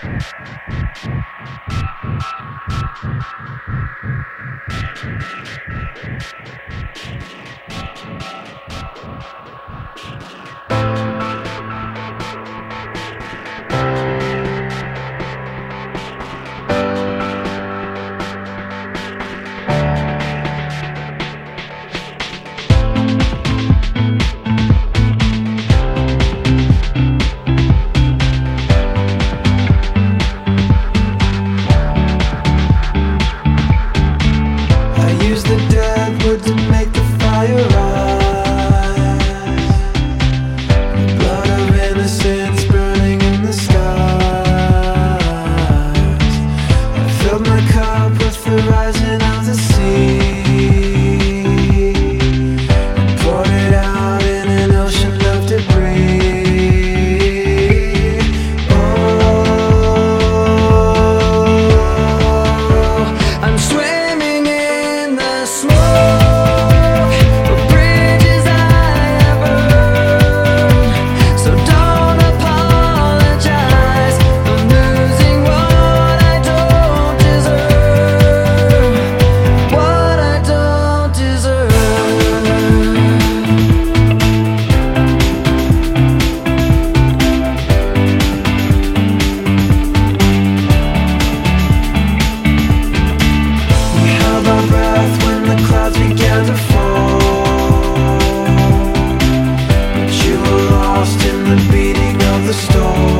Thank you. the storm.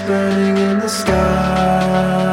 burning in the sky.